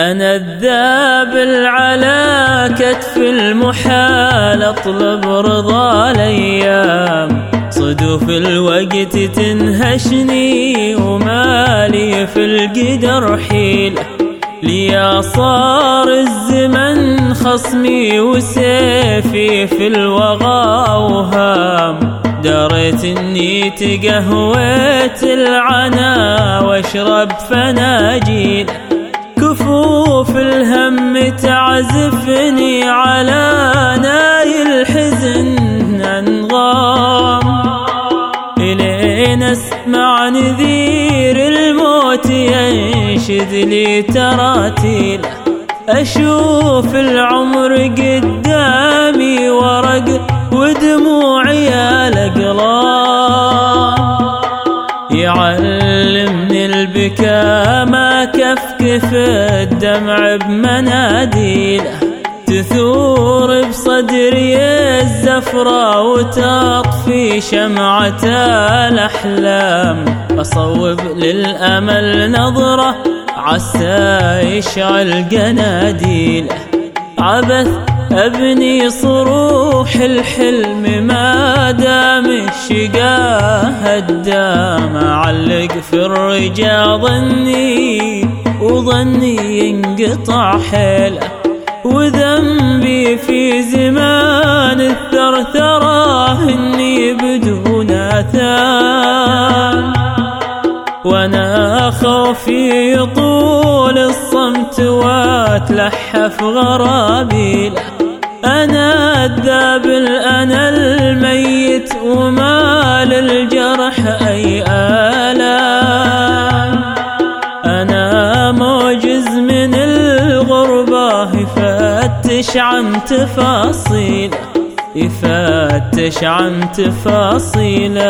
أنا الذابل على كتف المحال أطلب رضا الأيام. صدوف الوقت تنهشني ومالي في القدر حيلة ليا صار الزمن خصمي وسيفي في الوغى وهام. دريت إني تقهويت العنا واشرب فناجيل. تعزفني على ناي الحزن انغام الين اسمع نذير الموت ينشد لي تراتيل. أشوف العمر قدامي ورق ودموعي يعلمني البكاء ما كفكف الدمع بمناديله تثور بصدري الزفرة وتطفي شمعة الأحلام. أصوب للأمل نظرة عسى يشعل قناديله عبث أبني صروح الحلم ما دام الشقاه هدام أعلق في الرجا ظني وظني ينقطع حيله وذنبي في زمان الثرثرة إني بدون أثام. وأنا خوفي يطول الصمت واتلحف غرابي أنا الذابل أنا الميت وما للجرح أي آلام. أنا موجز من الغربة يفتش عن تفاصيل يفتش عن تفاصيله